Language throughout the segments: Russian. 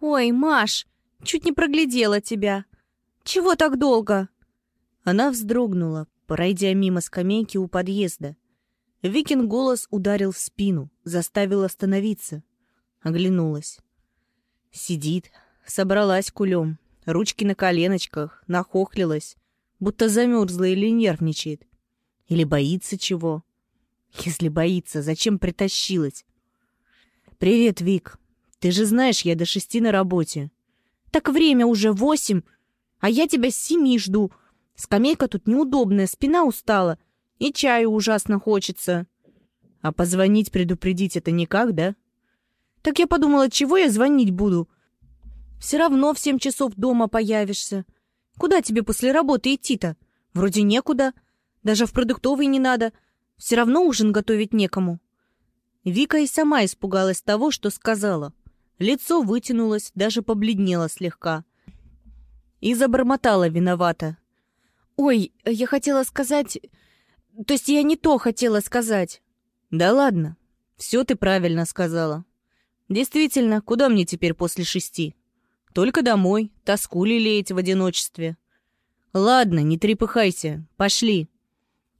«Ой, Маш, чуть не проглядела тебя. Чего так долго?» Она вздрогнула, пройдя мимо скамейки у подъезда. Викин голос ударил в спину, заставил остановиться. Оглянулась. Сидит, собралась кулем, ручки на коленочках, нахохлилась, будто замерзла или нервничает. Или боится чего. Если боится, зачем притащилась? «Привет, Вик. Ты же знаешь, я до шести на работе». «Так время уже восемь, а я тебя с семи жду. Скамейка тут неудобная, спина устала, и чаю ужасно хочется». «А позвонить предупредить это никак, да?» «Так я подумала, чего я звонить буду? Все равно в семь часов дома появишься. Куда тебе после работы идти-то? Вроде некуда. Даже в продуктовый не надо. Все равно ужин готовить некому». Вика и сама испугалась того, что сказала. Лицо вытянулось, даже побледнело слегка. И забормотала виновата. «Ой, я хотела сказать... То есть я не то хотела сказать». «Да ладно, все ты правильно сказала. Действительно, куда мне теперь после шести? Только домой, тоску лелеять в одиночестве. Ладно, не трепыхайся, пошли».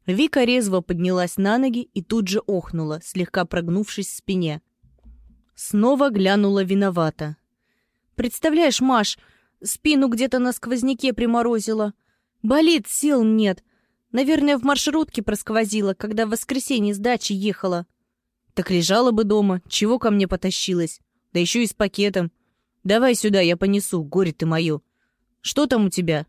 Вика резво поднялась на ноги и тут же охнула, слегка прогнувшись в спине. Снова глянула виновата. «Представляешь, Маш, спину где-то на сквозняке приморозила. Болит, сил нет. Наверное, в маршрутке просквозила, когда в воскресенье с дачи ехала. Так лежала бы дома, чего ко мне потащилась? Да еще и с пакетом. Давай сюда, я понесу, горе ты мое. Что там у тебя?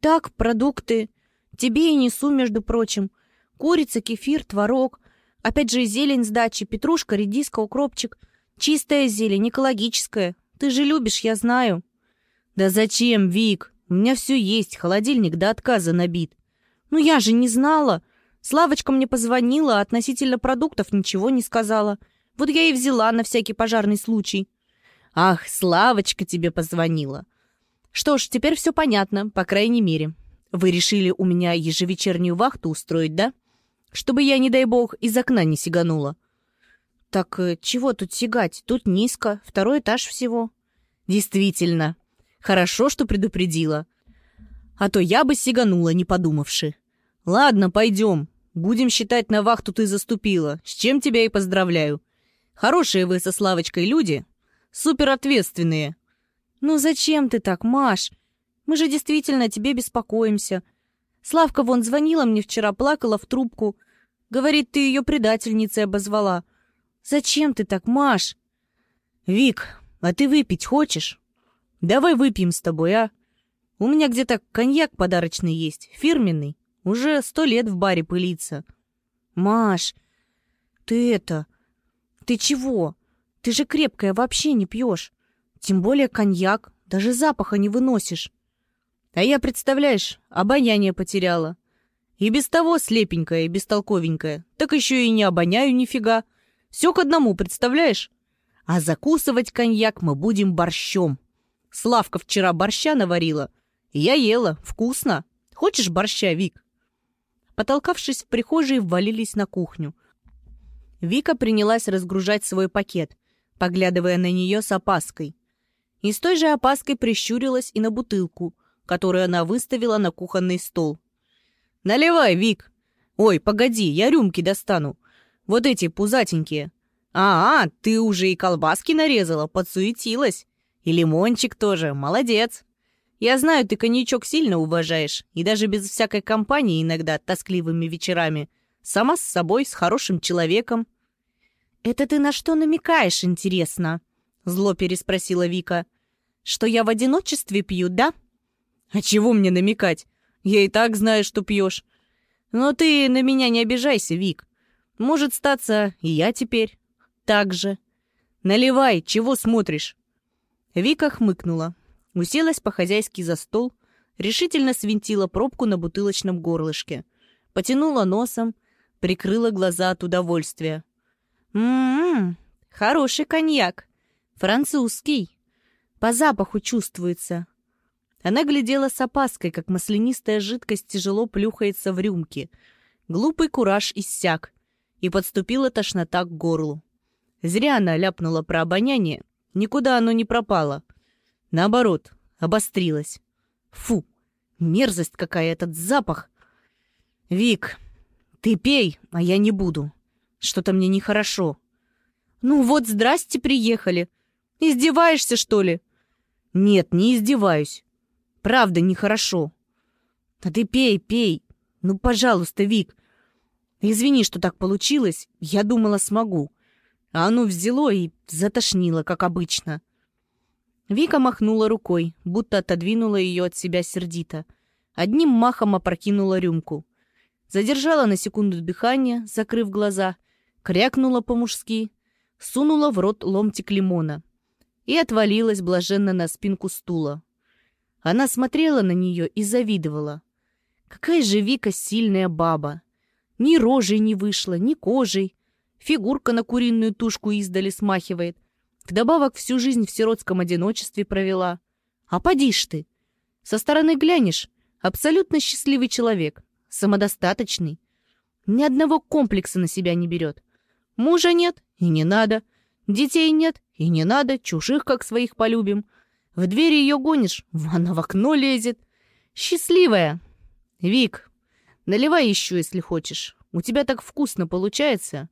Так, продукты. Тебе и несу, между прочим. Курица, кефир, творог. Опять же зелень с дачи, петрушка, редиска, укропчик. Чистая зелень, экологическая. Ты же любишь, я знаю. Да зачем, Вик? У меня все есть, холодильник до отказа набит. Ну я же не знала. Славочка мне позвонила, относительно продуктов ничего не сказала. Вот я и взяла на всякий пожарный случай. Ах, Славочка тебе позвонила. Что ж, теперь все понятно, по крайней мере. Вы решили у меня ежевечернюю вахту устроить, да? Чтобы я, не дай бог, из окна не сиганула. Так э, чего тут сигать? Тут низко, второй этаж всего. Действительно. Хорошо, что предупредила. А то я бы сиганула, не подумавши. Ладно, пойдем. Будем считать, на вахту ты заступила, с чем тебя и поздравляю. Хорошие вы со Славочкой люди, суперответственные. Ну зачем ты так, Маш? Мы же действительно тебе беспокоимся. Славка вон звонила мне вчера, плакала в трубку. Говорит, ты ее предательницей обозвала. Зачем ты так, Маш? Вик, а ты выпить хочешь? Давай выпьем с тобой, а? У меня где-то коньяк подарочный есть, фирменный. Уже сто лет в баре пылится. Маш, ты это... Ты чего? Ты же крепкая вообще не пьешь. Тем более коньяк. Даже запаха не выносишь. А я, представляешь, обоняние потеряла. И без того слепенькая и бестолковенькая. Так еще и не обоняю нифига. Все к одному, представляешь? А закусывать коньяк мы будем борщом. Славка вчера борща наварила. я ела. Вкусно. Хочешь борща, Вик? Потолкавшись в прихожей, ввалились на кухню. Вика принялась разгружать свой пакет, поглядывая на нее с опаской. И с той же опаской прищурилась и на бутылку, которую она выставила на кухонный стол. «Наливай, Вик! Ой, погоди, я рюмки достану. Вот эти пузатенькие. А, -а ты уже и колбаски нарезала, подсуетилась. И лимончик тоже, молодец!» Я знаю, ты коньячок сильно уважаешь, и даже без всякой компании иногда тоскливыми вечерами. Сама с собой, с хорошим человеком». «Это ты на что намекаешь, интересно?» Зло переспросила Вика. «Что я в одиночестве пью, да?» «А чего мне намекать? Я и так знаю, что пьешь. Но ты на меня не обижайся, Вик. Может статься и я теперь. Так же. Наливай, чего смотришь?» Вика хмыкнула, Уселась по-хозяйски за стол, решительно свинтила пробку на бутылочном горлышке, потянула носом, прикрыла глаза от удовольствия. «М-м-м, хороший коньяк, французский, по запаху чувствуется». Она глядела с опаской, как маслянистая жидкость тяжело плюхается в рюмке. Глупый кураж иссяк, и подступила тошнота к горлу. Зря она ляпнула про обоняние, Никуда оно не пропало. Наоборот, обострилось. Фу, мерзость какая этот запах. Вик, ты пей, а я не буду. Что-то мне нехорошо. Ну вот, здрасте, приехали. Издеваешься, что ли? Нет, не издеваюсь. Правда, нехорошо. А ты пей, пей. Ну, пожалуйста, Вик. Извини, что так получилось. Я думала, смогу. А оно взяло и затошнило, как обычно. Вика махнула рукой, будто отодвинула ее от себя сердито. Одним махом опрокинула рюмку. Задержала на секунду дыхание, закрыв глаза, крякнула по-мужски, сунула в рот ломтик лимона и отвалилась блаженно на спинку стула. Она смотрела на нее и завидовала. Какая же Вика сильная баба! Ни рожей не вышла, ни кожей. Фигурка на куриную тушку издали смахивает. Вдобавок всю жизнь в сиротском одиночестве провела. А поди ж ты! Со стороны глянешь, абсолютно счастливый человек, самодостаточный. Ни одного комплекса на себя не берет. Мужа нет и не надо. Детей нет и не надо, чужих как своих полюбим. В двери ее гонишь, она в окно лезет. Счастливая. Вик, наливай еще, если хочешь. У тебя так вкусно получается.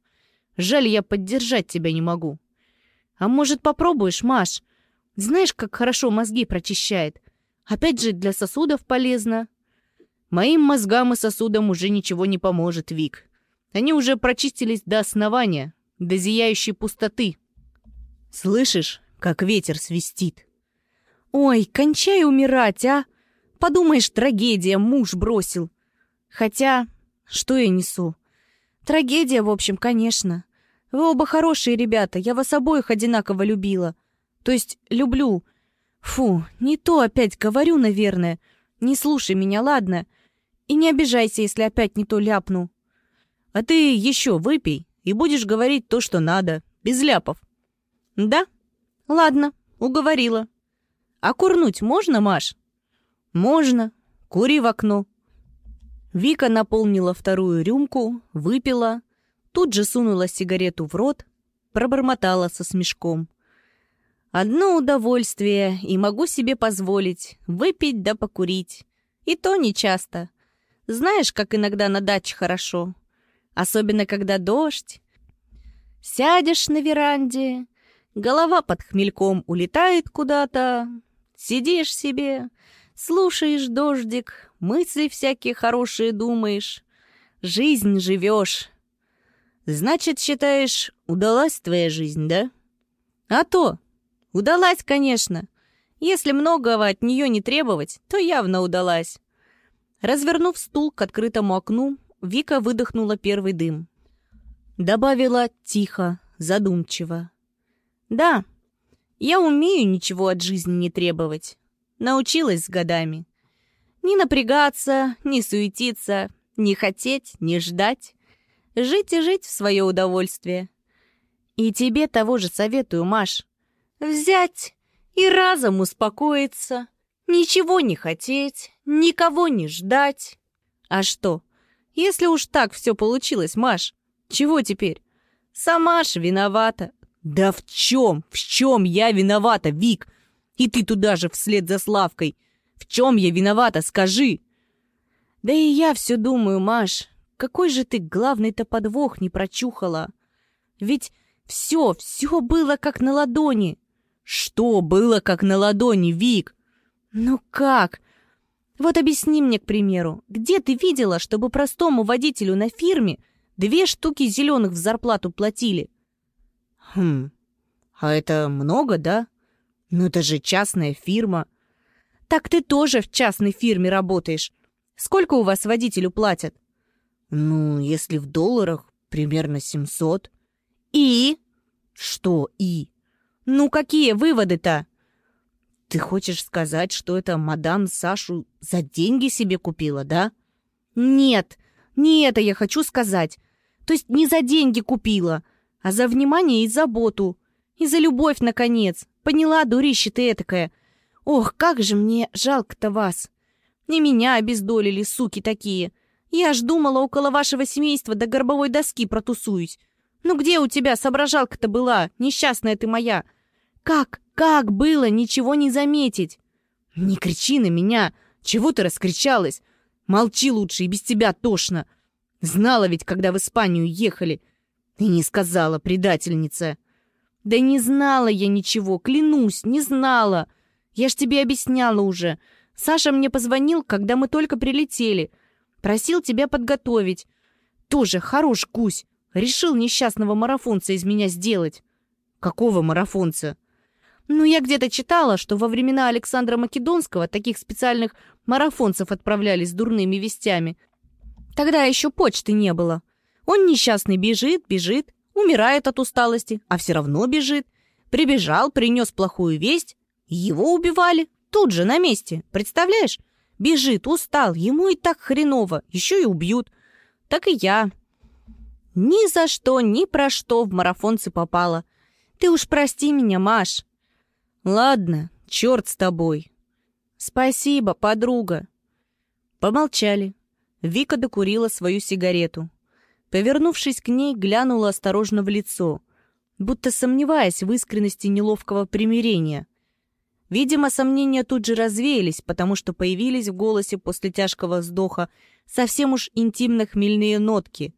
Жаль, я поддержать тебя не могу. А может, попробуешь, Маш? Знаешь, как хорошо мозги прочищает. Опять же, для сосудов полезно. Моим мозгам и сосудам уже ничего не поможет, Вик. Они уже прочистились до основания, до зияющей пустоты. Слышишь, как ветер свистит? Ой, кончай умирать, а! Подумаешь, трагедия, муж бросил. Хотя, что я несу? Трагедия, в общем, конечно. Вы оба хорошие ребята, я вас обоих одинаково любила. То есть, люблю. Фу, не то опять говорю, наверное. Не слушай меня, ладно? И не обижайся, если опять не то ляпну. А ты еще выпей и будешь говорить то, что надо, без ляпов. Да? Ладно, уговорила. А курнуть можно, Маш? Можно. Кури в окно. Вика наполнила вторую рюмку, выпила, тут же сунула сигарету в рот, пробормотала со смешком. «Одно удовольствие, и могу себе позволить выпить да покурить. И то не часто. Знаешь, как иногда на даче хорошо. Особенно, когда дождь. Сядешь на веранде, голова под хмельком улетает куда-то, сидишь себе, слушаешь дождик, мысли всякие хорошие думаешь, жизнь живешь. Значит, считаешь, удалась твоя жизнь, да? А то, удалась, конечно. Если многого от нее не требовать, то явно удалась. Развернув стул к открытому окну, Вика выдохнула первый дым. Добавила тихо, задумчиво. «Да, я умею ничего от жизни не требовать. Научилась с годами. Не напрягаться, не суетиться, не хотеть, не ждать. Жить и жить в свое удовольствие. И тебе того же советую, Маш. Взять и разом успокоиться. Ничего не хотеть, никого не ждать. А что, если уж так все получилось, Маш, чего теперь? Сама ж виновата. Да в чем, в чем я виновата, Вик? И ты туда же вслед за Славкой. В чем я виновата, скажи? Да и я все думаю, Маш, какой же ты главный-то подвох не прочухала? Ведь все, все было как на ладони. Что было как на ладони, Вик? Ну как? Вот объясни мне, к примеру, где ты видела, чтобы простому водителю на фирме две штуки зеленых в зарплату платили? Хм, а это много, да? Ну это же частная фирма. Так ты тоже в частной фирме работаешь. Сколько у вас водителю платят? Ну, если в долларах, примерно 700. И? Что и? Ну какие выводы-то? «Ты хочешь сказать, что эта мадам Сашу за деньги себе купила, да?» «Нет, не это я хочу сказать. То есть не за деньги купила, а за внимание и заботу. И за любовь, наконец. Поняла, дурище ты этакая. Ох, как же мне жалко-то вас. Не меня обездолили, суки такие. Я аж думала, около вашего семейства до горбовой доски протусуюсь. Ну где у тебя соображалка-то была, несчастная ты моя?» Как, как было ничего не заметить? Не кричи на меня. Чего ты раскричалась? Молчи лучше, и без тебя тошно. Знала ведь, когда в Испанию ехали. И не сказала, предательница. Да не знала я ничего, клянусь, не знала. Я ж тебе объясняла уже. Саша мне позвонил, когда мы только прилетели. Просил тебя подготовить. Тоже хорош гусь. Решил несчастного марафонца из меня сделать. Какого марафонца? Ну, я где-то читала, что во времена Александра Македонского таких специальных марафонцев отправляли с дурными вестями. Тогда еще почты не было. Он несчастный бежит, бежит, умирает от усталости, а все равно бежит. Прибежал, принес плохую весть, его убивали тут же на месте, представляешь? Бежит, устал, ему и так хреново, еще и убьют. Так и я. Ни за что, ни про что в марафонцы попала. Ты уж прости меня, Маш. Ладно, черт с тобой. Спасибо, подруга. Помолчали. Вика докурила свою сигарету. Повернувшись к ней, глянула осторожно в лицо, будто сомневаясь в искренности неловкого примирения. Видимо, сомнения тут же развеялись, потому что появились в голосе после тяжкого вздоха совсем уж интимно-хмельные нотки,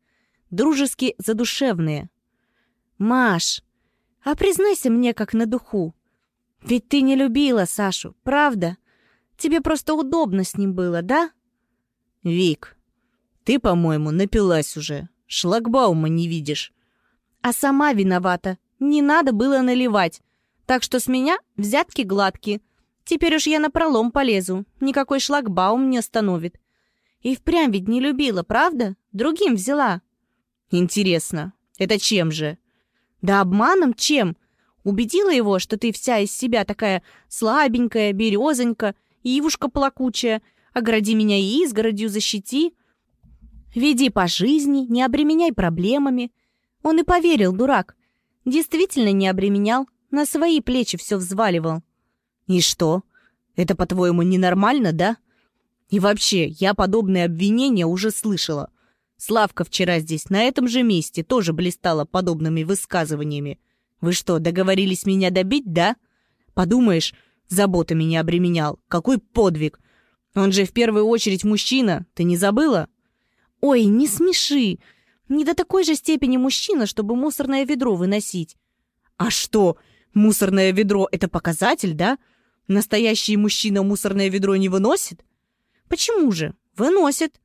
дружески задушевные. «Маш, а признайся мне как на духу, ведь ты не любила Сашу, правда? Тебе просто удобно с ним было, да? Вик, ты, по-моему, напилась уже. Шлагбаума не видишь. А сама виновата. Не надо было наливать. Так что с меня взятки гладкие. Теперь уж я на пролом полезу. Никакой шлагбаум не остановит. И впрямь ведь не любила, правда? Другим взяла. Интересно, это чем же? Да обманом чем? Убедила его, что ты вся из себя такая слабенькая, березонька, ивушка плакучая, огради меня и изгородью защити. Веди по жизни, не обременяй проблемами. Он и поверил, дурак. Действительно не обременял, на свои плечи все взваливал. И что? Это, по-твоему, ненормально, да? И вообще, я подобные обвинения уже слышала. Славка вчера здесь, на этом же месте, тоже блистала подобными высказываниями. Вы что, договорились меня добить, да? Подумаешь, забота меня обременял. Какой подвиг! Он же в первую очередь мужчина, ты не забыла? Ой, не смеши! Не до такой же степени мужчина, чтобы мусорное ведро выносить. А что, мусорное ведро — это показатель, да? Настоящий мужчина мусорное ведро не выносит? Почему же? Выносит.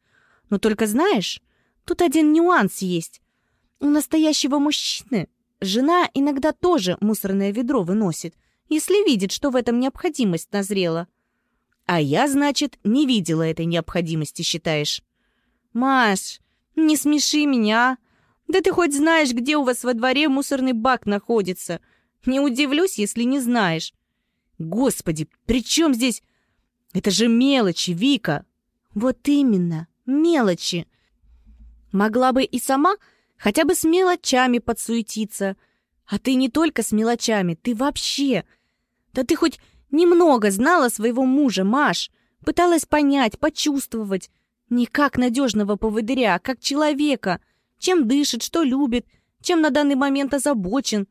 Но только знаешь, тут один нюанс есть. У настоящего мужчины Жена иногда тоже мусорное ведро выносит, если видит, что в этом необходимость назрела. А я, значит, не видела этой необходимости, считаешь? Маш, не смеши меня. Да ты хоть знаешь, где у вас во дворе мусорный бак находится. Не удивлюсь, если не знаешь. Господи, при чем здесь... Это же мелочи, Вика. Вот именно, мелочи. Могла бы и сама Хотя бы с мелочами подсуетиться. А ты не только с мелочами, ты вообще. Да ты хоть немного знала своего мужа, Маш. Пыталась понять, почувствовать. Не как надежного поводыря, а как человека. Чем дышит, что любит, чем на данный момент озабочен.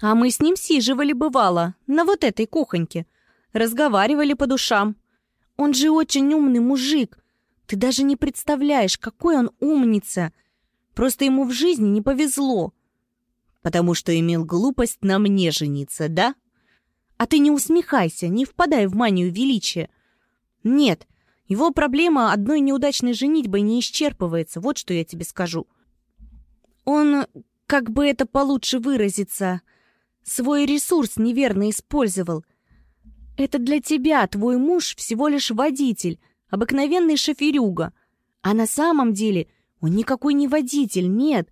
А мы с ним сиживали, бывало, на вот этой кухоньке. Разговаривали по душам. Он же очень умный мужик. Ты даже не представляешь, какой он умница. Просто ему в жизни не повезло. Потому что имел глупость на мне жениться, да? А ты не усмехайся, не впадай в манию величия. Нет, его проблема одной неудачной женитьбой не исчерпывается, вот что я тебе скажу. Он, как бы это получше выразиться, свой ресурс неверно использовал. Это для тебя твой муж всего лишь водитель, обыкновенный шоферюга, а на самом деле он никакой не водитель, нет.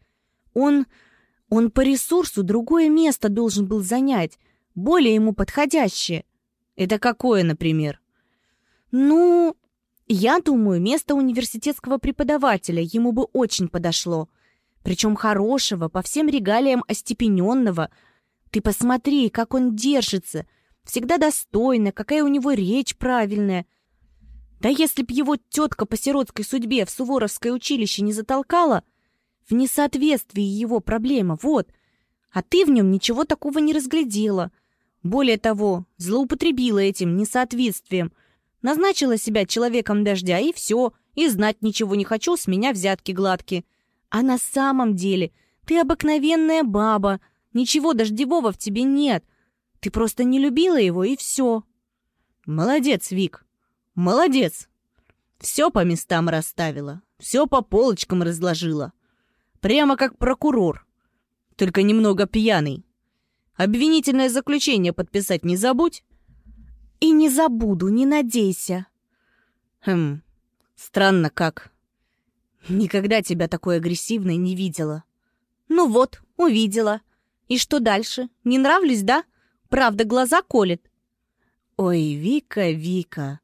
Он... он по ресурсу другое место должен был занять, более ему подходящее. Это какое, например? Ну, я думаю, место университетского преподавателя ему бы очень подошло. Причем хорошего, по всем регалиям остепененного. Ты посмотри, как он держится. Всегда достойно, какая у него речь правильная. Да если б его тетка по сиротской судьбе в Суворовское училище не затолкала, в несоответствии его проблема, вот. А ты в нем ничего такого не разглядела. Более того, злоупотребила этим несоответствием. Назначила себя человеком дождя, и все, и знать ничего не хочу, с меня взятки гладкие. А на самом деле ты обыкновенная баба, ничего дождевого в тебе нет. Ты просто не любила его, и все. Молодец, Вик, молодец. Все по местам расставила, все по полочкам разложила. Прямо как прокурор, только немного пьяный. Обвинительное заключение подписать не забудь. И не забуду, не надейся. Хм, странно как. Никогда тебя такой агрессивной не видела. Ну вот, увидела. И что дальше? Не нравлюсь, да? Правда, глаза колет. Ой, Вика, Вика,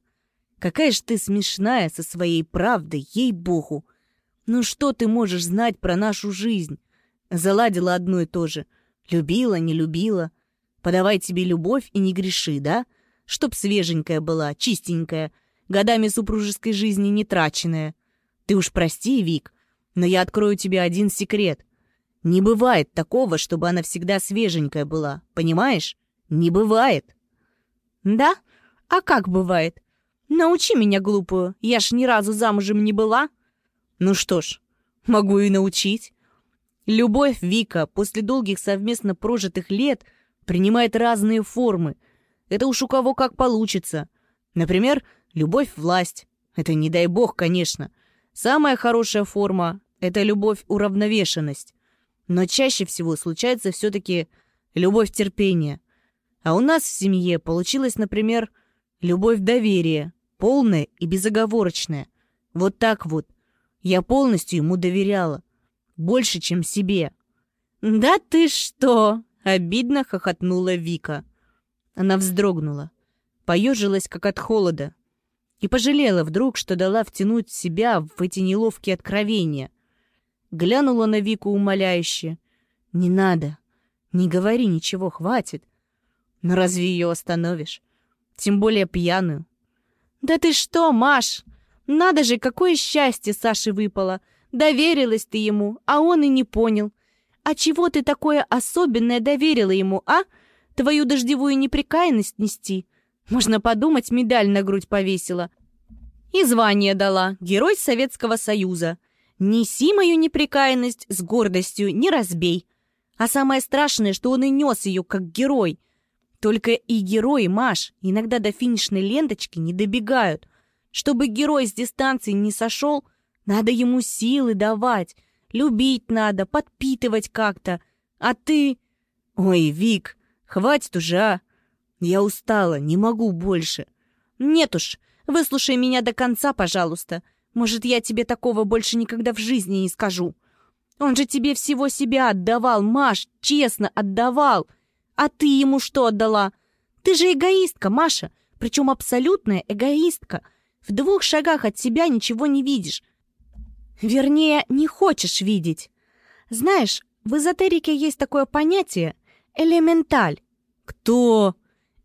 какая ж ты смешная со своей правдой, ей-богу. Ну что ты можешь знать про нашу жизнь? Заладила одно и то же. Любила, не любила. Подавай тебе любовь и не греши, да? Чтоб свеженькая была, чистенькая, годами супружеской жизни не траченная. Ты уж прости, Вик, но я открою тебе один секрет. Не бывает такого, чтобы она всегда свеженькая была, понимаешь? Не бывает. Да? А как бывает? Научи меня, глупую, я ж ни разу замужем не была. Ну что ж, могу и научить. Любовь Вика после долгих совместно прожитых лет принимает разные формы. Это уж у кого как получится. Например, любовь-власть. Это не дай бог, конечно. Самая хорошая форма — это любовь-уравновешенность. Но чаще всего случается все-таки любовь-терпение. А у нас в семье получилась, например, любовь-доверие, полная и безоговорочная. Вот так вот. Я полностью ему доверяла. Больше, чем себе. «Да ты что!» — обидно хохотнула Вика. Она вздрогнула, поежилась, как от холода, и пожалела вдруг, что дала втянуть себя в эти неловкие откровения. Глянула на Вику умоляюще. «Не надо, не говори ничего, хватит. Но разве ее остановишь? Тем более пьяную». «Да ты что, Маш! Надо же, какое счастье Саше выпало! Доверилась ты ему, а он и не понял. А чего ты такое особенное доверила ему, а? Твою дождевую неприкаянность нести?» Можно подумать, медаль на грудь повесила. И звание дала, герой Советского Союза. Неси мою неприкаянность с гордостью, не разбей. А самое страшное, что он и нес ее как герой. Только и герои, Маш, иногда до финишной ленточки не добегают. Чтобы герой с дистанции не сошел, надо ему силы давать. Любить надо, подпитывать как-то. А ты... Ой, Вик, хватит уже, а? Я устала, не могу больше. Нет уж, выслушай меня до конца, пожалуйста. Может, я тебе такого больше никогда в жизни не скажу. Он же тебе всего себя отдавал, Маш, честно отдавал. А ты ему что отдала? Ты же эгоистка, Маша, причем абсолютная эгоистка. В двух шагах от себя ничего не видишь. Вернее, не хочешь видеть. Знаешь, в эзотерике есть такое понятие — элементаль. Кто?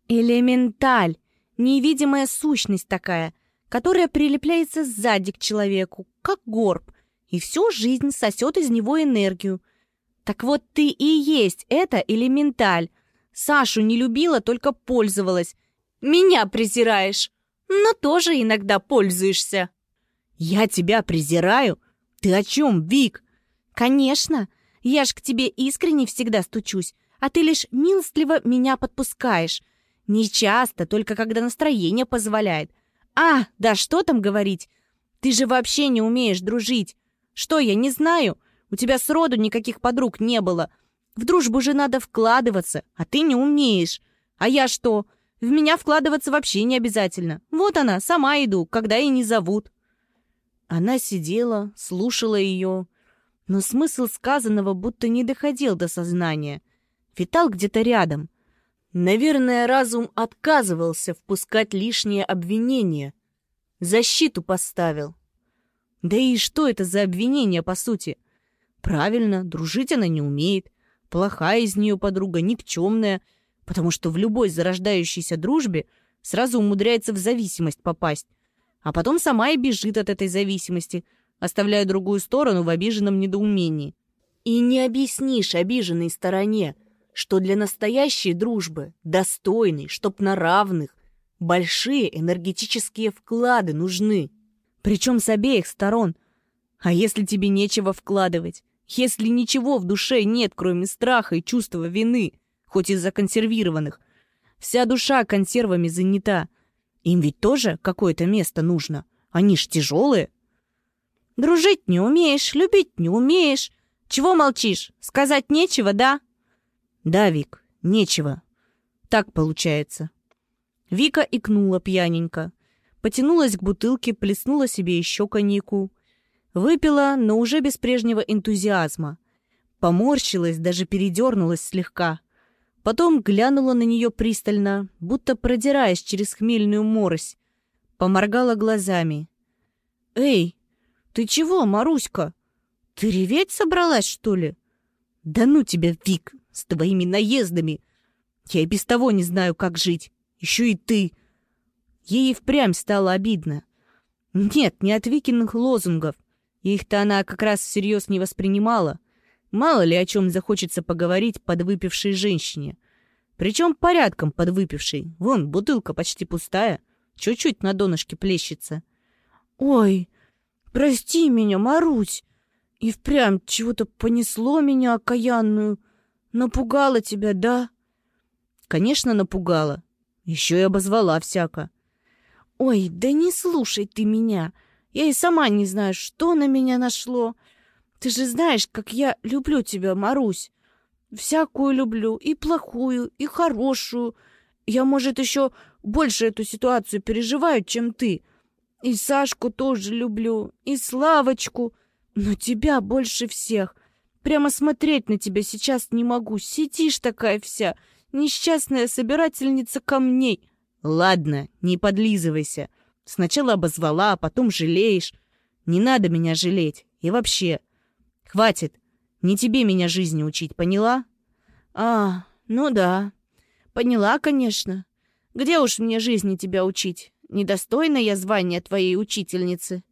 Элементаль. Невидимая сущность такая, которая прилепляется сзади к человеку, как горб, и всю жизнь сосет из него энергию. Так вот ты и есть это элементаль. Сашу не любила, только пользовалась. Меня презираешь, но тоже иногда пользуешься. Я тебя презираю? Ты о чем, Вик? Конечно. Я ж к тебе искренне всегда стучусь, а ты лишь милостливо меня подпускаешь. Не часто, только когда настроение позволяет. А, да что там говорить? Ты же вообще не умеешь дружить. Что, я не знаю? У тебя сроду никаких подруг не было. В дружбу же надо вкладываться, а ты не умеешь. А я что? В меня вкладываться вообще не обязательно. Вот она, сама иду, когда и не зовут. Она сидела, слушала ее, но смысл сказанного будто не доходил до сознания. Витал где-то рядом, Наверное, разум отказывался впускать лишние обвинения. Защиту поставил. Да и что это за обвинение, по сути? Правильно, дружить она не умеет. Плохая из нее подруга, никчемная, потому что в любой зарождающейся дружбе сразу умудряется в зависимость попасть, а потом сама и бежит от этой зависимости, оставляя другую сторону в обиженном недоумении. И не объяснишь обиженной стороне — что для настоящей дружбы, достойной, чтоб на равных, большие энергетические вклады нужны. Причем с обеих сторон. А если тебе нечего вкладывать? Если ничего в душе нет, кроме страха и чувства вины, хоть и законсервированных, вся душа консервами занята. Им ведь тоже какое-то место нужно. Они ж тяжелые. Дружить не умеешь, любить не умеешь. Чего молчишь? Сказать нечего, да? Да, Вик, нечего. Так получается. Вика икнула пьяненько. Потянулась к бутылке, плеснула себе еще коньяку. Выпила, но уже без прежнего энтузиазма. Поморщилась, даже передернулась слегка. Потом глянула на нее пристально, будто продираясь через хмельную морось. Поморгала глазами. «Эй, ты чего, Маруська? Ты реветь собралась, что ли?» «Да ну тебя, Вик, с твоими наездами. Я и без того не знаю, как жить. Еще и ты. Ей впрямь стало обидно. Нет, не от Викиных лозунгов. Их-то она как раз всерьез не воспринимала. Мало ли о чем захочется поговорить подвыпившей женщине. Причем порядком подвыпившей. Вон, бутылка почти пустая. Чуть-чуть на донышке плещется. «Ой, прости меня, Марусь. И впрямь чего-то понесло меня окаянную. Напугала тебя, да? Конечно, напугала. Еще и обозвала всяко. Ой, да не слушай ты меня. Я и сама не знаю, что на меня нашло. Ты же знаешь, как я люблю тебя, Марусь. Всякую люблю, и плохую, и хорошую. Я, может, еще больше эту ситуацию переживаю, чем ты. И Сашку тоже люблю, и Славочку, но тебя больше всех — Прямо смотреть на тебя сейчас не могу. Сидишь такая вся, несчастная собирательница камней. Ладно, не подлизывайся. Сначала обозвала, а потом жалеешь. Не надо меня жалеть. И вообще, хватит. Не тебе меня жизни учить, поняла? А, ну да. Поняла, конечно. Где уж мне жизни тебя учить? Недостойна я звания твоей учительницы.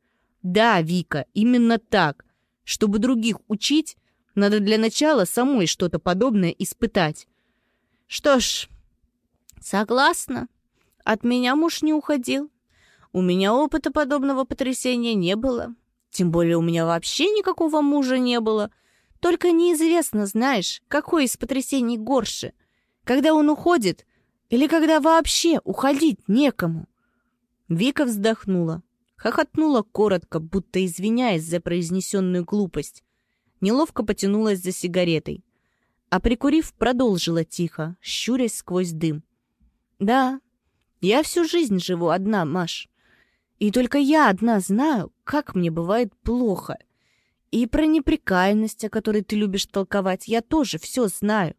Да, Вика, именно так. Чтобы других учить, надо для начала самой что-то подобное испытать. Что ж, согласна. От меня муж не уходил. У меня опыта подобного потрясения не было. Тем более у меня вообще никакого мужа не было. Только неизвестно, знаешь, какой из потрясений горше. Когда он уходит или когда вообще уходить некому. Вика вздохнула, хохотнула коротко, будто извиняясь за произнесенную глупость неловко потянулась за сигаретой. А прикурив, продолжила тихо, щурясь сквозь дым. «Да, я всю жизнь живу одна, Маш. И только я одна знаю, как мне бывает плохо. И про неприкаянность, о которой ты любишь толковать, я тоже все знаю.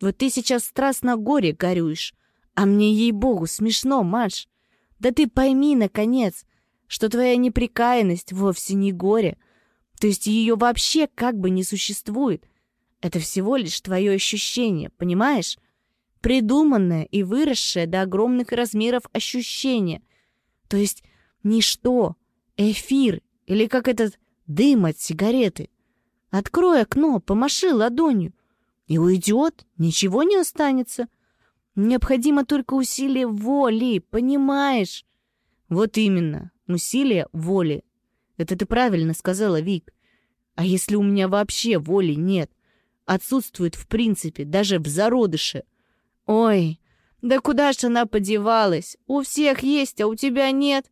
Вот ты сейчас страстно горе горюешь, а мне, ей-богу, смешно, Маш. Да ты пойми, наконец, что твоя неприкаянность вовсе не горе, то есть ее вообще как бы не существует. Это всего лишь твое ощущение, понимаешь? Придуманное и выросшее до огромных размеров ощущение. То есть ничто, эфир или как этот дым от сигареты. Открой окно, помаши ладонью. И уйдет, ничего не останется. Необходимо только усилие воли, понимаешь? Вот именно, усилие воли. Это ты правильно сказала, Вик. А если у меня вообще воли нет? Отсутствует в принципе, даже в зародыше. Ой, да куда ж она подевалась? У всех есть, а у тебя нет?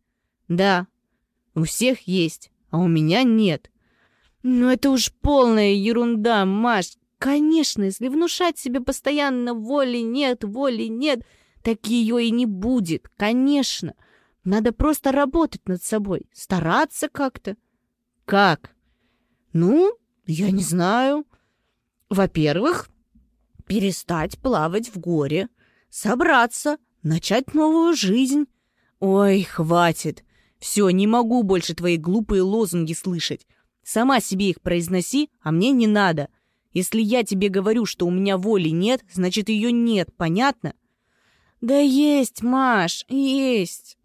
Да, у всех есть, а у меня нет. Ну это уж полная ерунда, Маш. Конечно, если внушать себе постоянно воли нет, воли нет, так ее и не будет, конечно. Надо просто работать над собой, стараться как-то. Как? Ну, я не знаю. Во-первых, перестать плавать в горе, собраться, начать новую жизнь. Ой, хватит. Все, не могу больше твои глупые лозунги слышать. Сама себе их произноси, а мне не надо. Если я тебе говорю, что у меня воли нет, значит ее нет, понятно? Да есть, Маш, есть.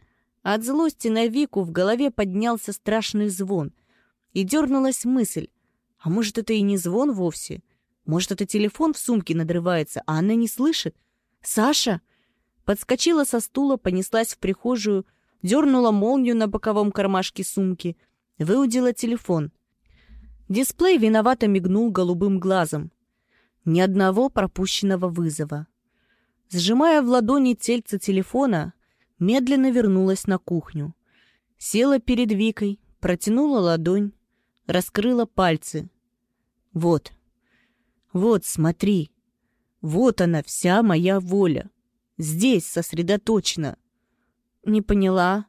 От злости на Вику в голове поднялся страшный звон. И дернулась мысль. А может, это и не звон вовсе? Может, это телефон в сумке надрывается, а она не слышит? Саша? Подскочила со стула, понеслась в прихожую, дернула молнию на боковом кармашке сумки, выудила телефон. Дисплей виновато мигнул голубым глазом. Ни одного пропущенного вызова. Сжимая в ладони тельце телефона, медленно вернулась на кухню. Села перед Викой, протянула ладонь, раскрыла пальцы. Вот. Вот, смотри. Вот она, вся моя воля. Здесь сосредоточена. Не поняла.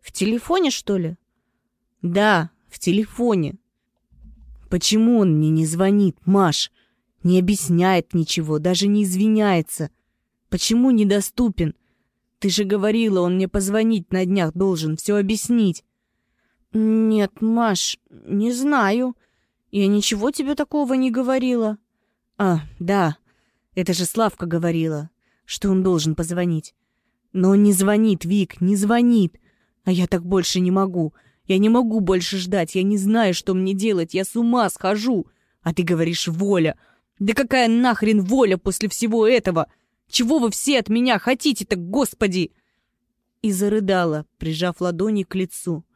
В телефоне, что ли? Да, в телефоне. Почему он мне не звонит, Маш? Не объясняет ничего, даже не извиняется. Почему недоступен? Ты же говорила, он мне позвонить на днях должен, все объяснить. Нет, Маш, не знаю. Я ничего тебе такого не говорила. А, да, это же Славка говорила, что он должен позвонить. Но он не звонит, Вик, не звонит. А я так больше не могу. Я не могу больше ждать. Я не знаю, что мне делать. Я с ума схожу. А ты говоришь «воля». Да какая нахрен воля после всего этого? Чего вы все от меня хотите-то, господи?» И зарыдала, прижав ладони к лицу.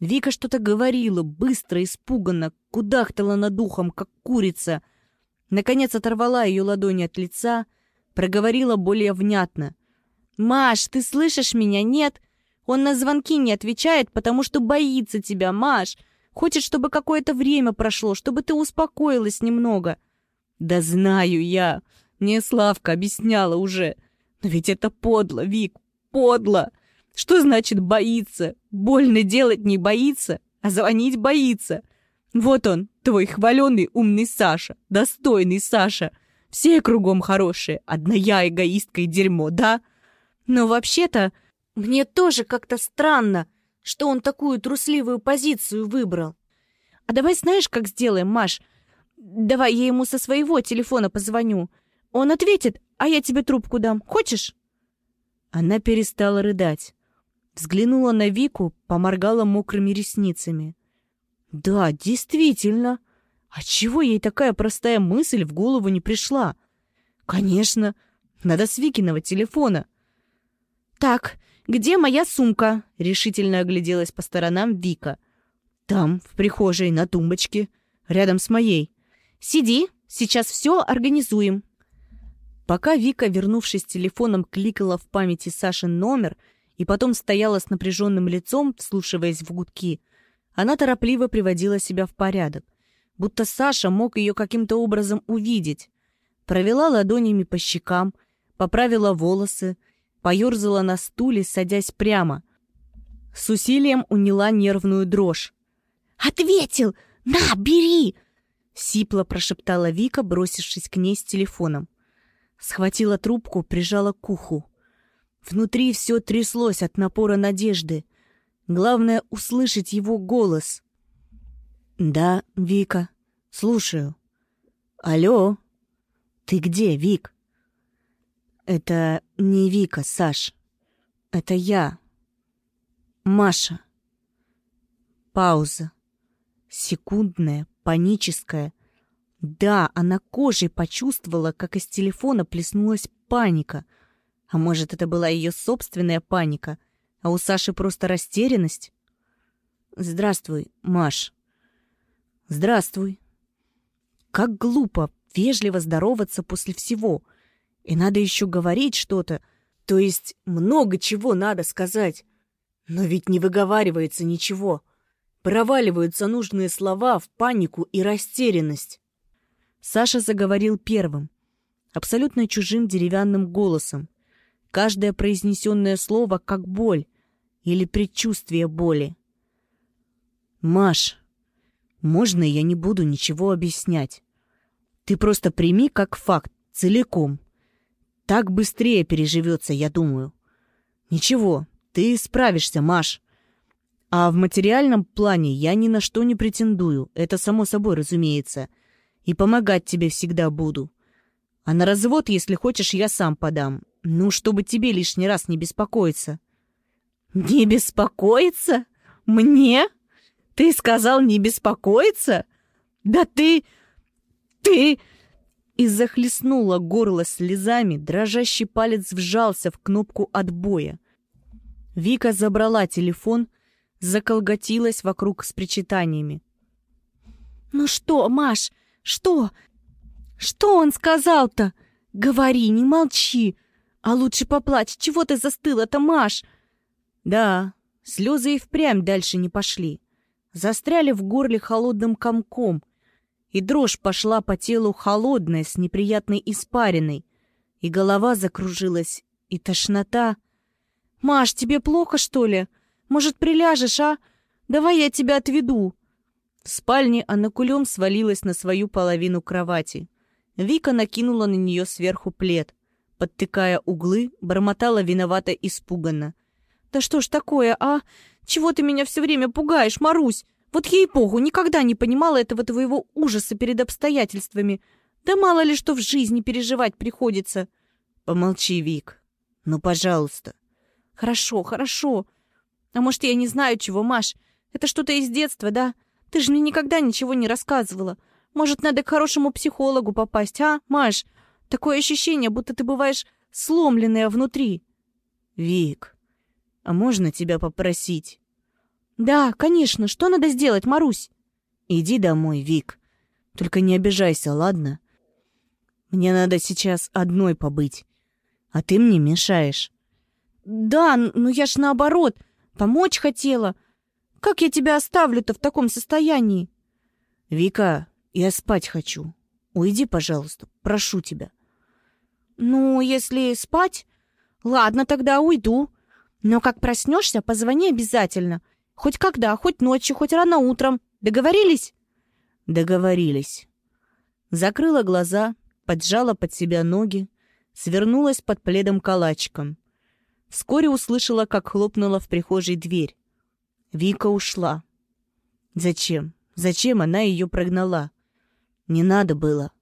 Вика что-то говорила, быстро, испуганно, кудахтала над ухом, как курица. Наконец оторвала ее ладони от лица, проговорила более внятно. «Маш, ты слышишь меня, нет? Он на звонки не отвечает, потому что боится тебя, Маш. Хочет, чтобы какое-то время прошло, чтобы ты успокоилась немного». «Да знаю я. Мне Славка объясняла уже. Но ведь это подло, Вик, подло. Что значит боится? Больно делать не боится, а звонить боится. Вот он, твой хваленый умный Саша, достойный Саша. Все кругом хорошие, одна я эгоистка и дерьмо, да?» Но вообще-то мне тоже как-то странно, что он такую трусливую позицию выбрал. А давай знаешь, как сделаем, Маш? Давай я ему со своего телефона позвоню. Он ответит, а я тебе трубку дам. Хочешь? Она перестала рыдать. Взглянула на Вику, поморгала мокрыми ресницами. Да, действительно. А чего ей такая простая мысль в голову не пришла? Конечно, надо с Викиного телефона. «Так, где моя сумка?» — решительно огляделась по сторонам Вика. «Там, в прихожей, на тумбочке, рядом с моей». «Сиди, сейчас все организуем». Пока Вика, вернувшись телефоном, кликала в памяти Сашин номер и потом стояла с напряженным лицом, вслушиваясь в гудки, она торопливо приводила себя в порядок, будто Саша мог ее каким-то образом увидеть. Провела ладонями по щекам, поправила волосы, поерзала на стуле, садясь прямо. С усилием уняла нервную дрожь. «Ответил! На, бери!» Сипло прошептала Вика, бросившись к ней с телефоном. Схватила трубку, прижала к уху. Внутри все тряслось от напора надежды. Главное — услышать его голос. «Да, Вика, слушаю. Алло, ты где, Вик?» Это не Вика, Саш. Это я. Маша. Пауза. Секундная, паническая. Да, она кожей почувствовала, как из телефона плеснулась паника. А может, это была ее собственная паника, а у Саши просто растерянность? Здравствуй, Маш. Здравствуй. Как глупо вежливо здороваться после всего — и надо еще говорить что-то, то есть много чего надо сказать. Но ведь не выговаривается ничего. Проваливаются нужные слова в панику и растерянность. Саша заговорил первым, абсолютно чужим деревянным голосом. Каждое произнесенное слово как боль или предчувствие боли. «Маш, можно я не буду ничего объяснять? Ты просто прими как факт, целиком. Так быстрее переживется, я думаю. Ничего, ты справишься, Маш. А в материальном плане я ни на что не претендую, это само собой разумеется. И помогать тебе всегда буду. А на развод, если хочешь, я сам подам. Ну, чтобы тебе лишний раз не беспокоиться. Не беспокоиться? Мне? Ты сказал не беспокоиться? Да ты... ты... и захлестнула горло слезами, дрожащий палец вжался в кнопку отбоя. Вика забрала телефон, заколготилась вокруг с причитаниями. «Ну что, Маш, что? Что он сказал-то? Говори, не молчи. А лучше поплачь. Чего ты застыла-то, Маш?» Да, слезы и впрямь дальше не пошли. Застряли в горле холодным комком, и дрожь пошла по телу холодная, с неприятной испариной, и голова закружилась, и тошнота. «Маш, тебе плохо, что ли? Может, приляжешь, а? Давай я тебя отведу». В спальне она свалилась на свою половину кровати. Вика накинула на нее сверху плед. Подтыкая углы, бормотала виновато испуганно. «Да что ж такое, а? Чего ты меня все время пугаешь, Марусь? Вот ей-богу, никогда не понимала этого твоего ужаса перед обстоятельствами. Да мало ли что в жизни переживать приходится». «Помолчи, Вик. Ну, пожалуйста». «Хорошо, хорошо. А может, я не знаю чего, Маш? Это что-то из детства, да? Ты же мне никогда ничего не рассказывала. Может, надо к хорошему психологу попасть, а, Маш? Такое ощущение, будто ты бываешь сломленная внутри». «Вик, а можно тебя попросить?» «Да, конечно. Что надо сделать, Марусь?» «Иди домой, Вик. Только не обижайся, ладно? Мне надо сейчас одной побыть, а ты мне мешаешь». «Да, но я ж наоборот. Помочь хотела. Как я тебя оставлю-то в таком состоянии?» «Вика, я спать хочу. Уйди, пожалуйста, прошу тебя». «Ну, если спать, ладно, тогда уйду. Но как проснешься, позвони обязательно. Хоть когда, хоть ночью, хоть рано утром. Договорились?» «Договорились». Закрыла глаза, поджала под себя ноги, свернулась под пледом калачиком. Вскоре услышала, как хлопнула в прихожей дверь. Вика ушла. Зачем? Зачем она ее прогнала? Не надо было.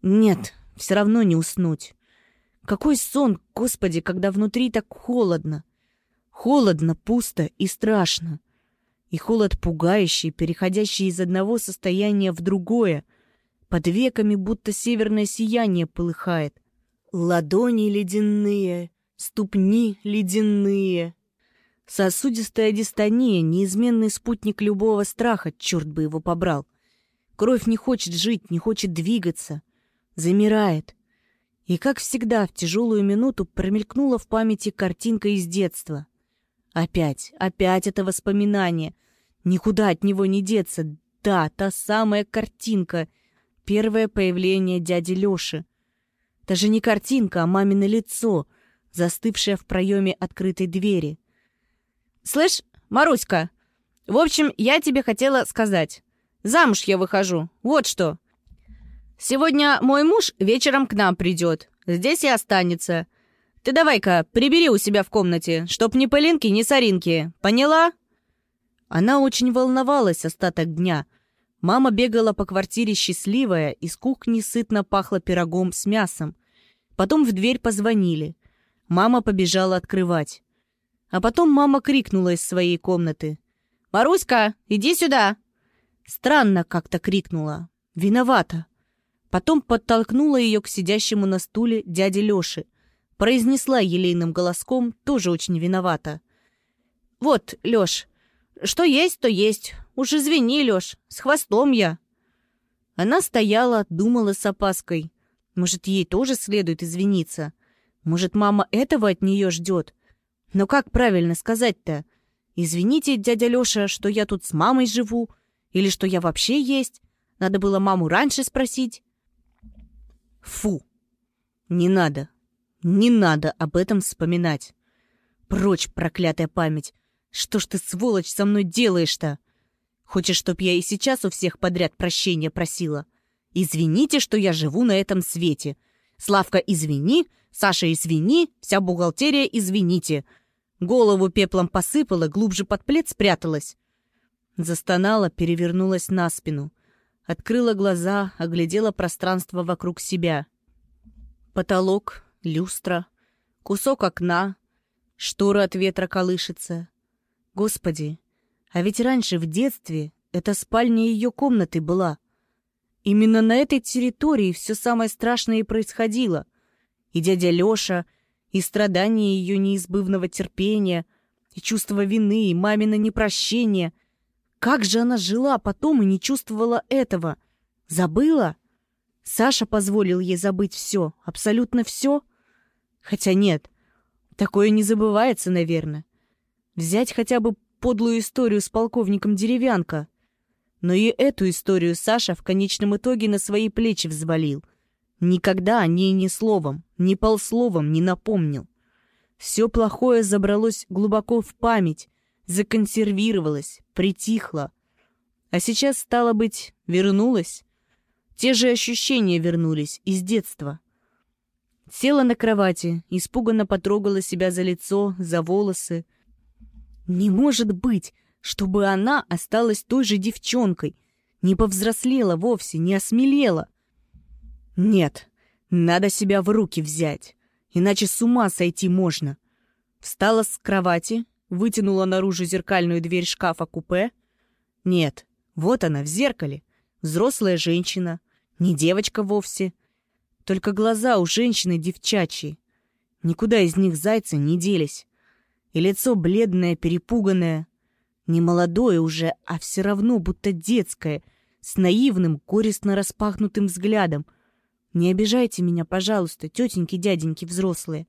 Нет, все равно не уснуть. Какой сон, Господи, когда внутри так холодно. Холодно, пусто и страшно. И холод пугающий, переходящий из одного состояния в другое. Под веками будто северное сияние полыхает. Ладони ледяные, ступни ледяные. Сосудистая дистония — неизменный спутник любого страха, черт бы его побрал. Кровь не хочет жить, не хочет двигаться. Замирает. И, как всегда, в тяжелую минуту промелькнула в памяти картинка из детства. Опять, опять это воспоминание. Никуда от него не деться. Да, та самая картинка. Первое появление дяди Лёши. Даже не картинка, а мамино лицо — застывшая в проеме открытой двери. «Слышь, Маруська, в общем, я тебе хотела сказать. Замуж я выхожу, вот что. Сегодня мой муж вечером к нам придет, здесь и останется. Ты давай-ка прибери у себя в комнате, чтоб ни пылинки, ни соринки, поняла?» Она очень волновалась остаток дня. Мама бегала по квартире счастливая, из кухни сытно пахло пирогом с мясом. Потом в дверь позвонили. Мама побежала открывать. А потом мама крикнула из своей комнаты. «Маруська, иди сюда!» Странно как-то крикнула. Виновата. Потом подтолкнула ее к сидящему на стуле дяде Леше. Произнесла елейным голоском, тоже очень виновата. «Вот, Леш, что есть, то есть. Уж извини, Леш, с хвостом я». Она стояла, думала с опаской. Может, ей тоже следует извиниться. Может, мама этого от нее ждет? Но как правильно сказать-то? Извините, дядя Леша, что я тут с мамой живу? Или что я вообще есть? Надо было маму раньше спросить. Фу! Не надо. Не надо об этом вспоминать. Прочь, проклятая память. Что ж ты, сволочь, со мной делаешь-то? Хочешь, чтоб я и сейчас у всех подряд прощения просила? Извините, что я живу на этом свете. Славка, извини, Саша, извини, вся бухгалтерия, извините. Голову пеплом посыпала, глубже под плед спряталась. Застонала, перевернулась на спину. Открыла глаза, оглядела пространство вокруг себя. Потолок, люстра, кусок окна, штора от ветра колышется. Господи, а ведь раньше в детстве эта спальня ее комнаты была. Именно на этой территории все самое страшное и происходило. И дядя Леша, и страдания ее неизбывного терпения, и чувство вины, и мамино непрощение. Как же она жила потом и не чувствовала этого? Забыла? Саша позволил ей забыть все, абсолютно все? Хотя нет, такое не забывается, наверное. Взять хотя бы подлую историю с полковником Деревянко. Но и эту историю Саша в конечном итоге на свои плечи взвалил. Никогда о ней ни словом, ни полсловом не напомнил. Все плохое забралось глубоко в память, законсервировалось, притихло. А сейчас, стало быть, вернулось. Те же ощущения вернулись из детства. Села на кровати, испуганно потрогала себя за лицо, за волосы. Не может быть, чтобы она осталась той же девчонкой, не повзрослела вовсе, не осмелела. Нет, надо себя в руки взять, иначе с ума сойти можно. Встала с кровати, вытянула наружу зеркальную дверь шкафа-купе. Нет, вот она в зеркале, взрослая женщина, не девочка вовсе. Только глаза у женщины девчачьи. Никуда из них зайцы не делись. И лицо бледное, перепуганное. Не молодое уже, а все равно будто детское, с наивным, горестно распахнутым взглядом. Не обижайте меня, пожалуйста, тетеньки, дяденьки взрослые.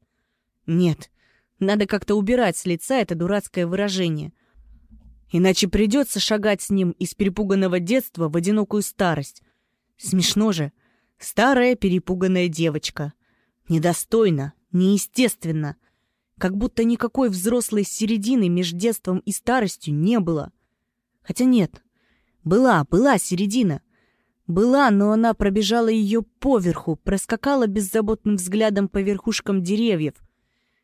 Нет, надо как-то убирать с лица это дурацкое выражение. Иначе придется шагать с ним из перепуганного детства в одинокую старость. Смешно же. Старая перепуганная девочка. Недостойно, неестественно. Как будто никакой взрослой середины между детством и старостью не было. Хотя нет. Была, была середина. Была, но она пробежала ее поверху, проскакала беззаботным взглядом по верхушкам деревьев.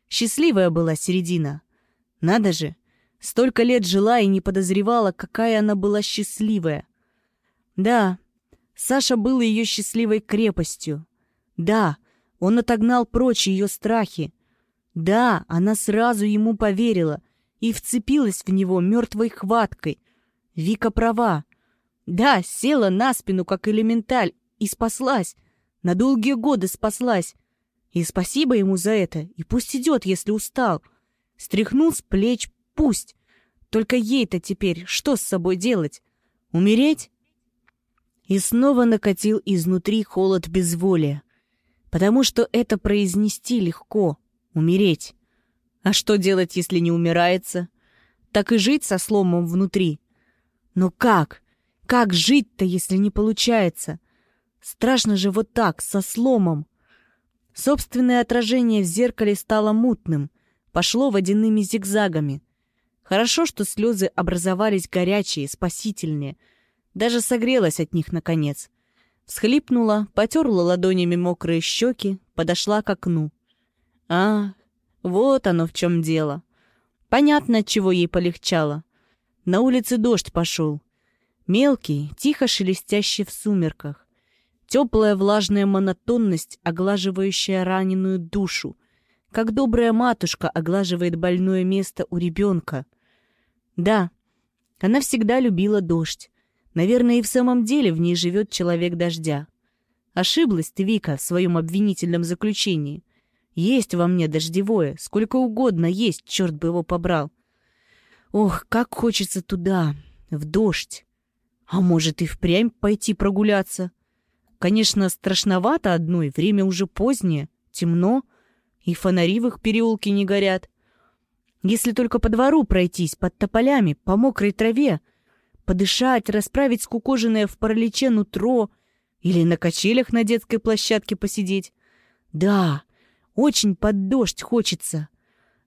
Счастливая была середина. Надо же, столько лет жила и не подозревала, какая она была счастливая. Да, Саша был ее счастливой крепостью. Да, он отогнал прочь ее страхи. Да, она сразу ему поверила и вцепилась в него мертвой хваткой. Вика права. Да, села на спину, как элементаль, и спаслась. На долгие годы спаслась. И спасибо ему за это, и пусть идет, если устал. Стряхнул с плеч, пусть. Только ей-то теперь что с собой делать? Умереть? И снова накатил изнутри холод безволия. Потому что это произнести легко, умереть. А что делать, если не умирается? Так и жить со сломом внутри. Но как? Как жить-то, если не получается? Страшно же вот так, со сломом. Собственное отражение в зеркале стало мутным, пошло водяными зигзагами. Хорошо, что слезы образовались горячие, спасительные — даже согрелась от них, наконец. Всхлипнула, потерла ладонями мокрые щеки, подошла к окну. А, вот оно в чем дело. Понятно, от чего ей полегчало. На улице дождь пошел. Мелкий, тихо шелестящий в сумерках. Теплая влажная монотонность, оглаживающая раненую душу, как добрая матушка оглаживает больное место у ребенка. Да, она всегда любила дождь. Наверное, и в самом деле в ней живет человек дождя. Ошиблась ты, Вика, в своем обвинительном заключении. Есть во мне дождевое, сколько угодно есть, черт бы его побрал. Ох, как хочется туда, в дождь. А может и впрямь пойти прогуляться? Конечно, страшновато одной, время уже позднее, темно, и фонари в их переулке не горят. Если только по двору пройтись, под тополями, по мокрой траве — подышать, расправить скукоженное в параличе нутро или на качелях на детской площадке посидеть. Да, очень под дождь хочется.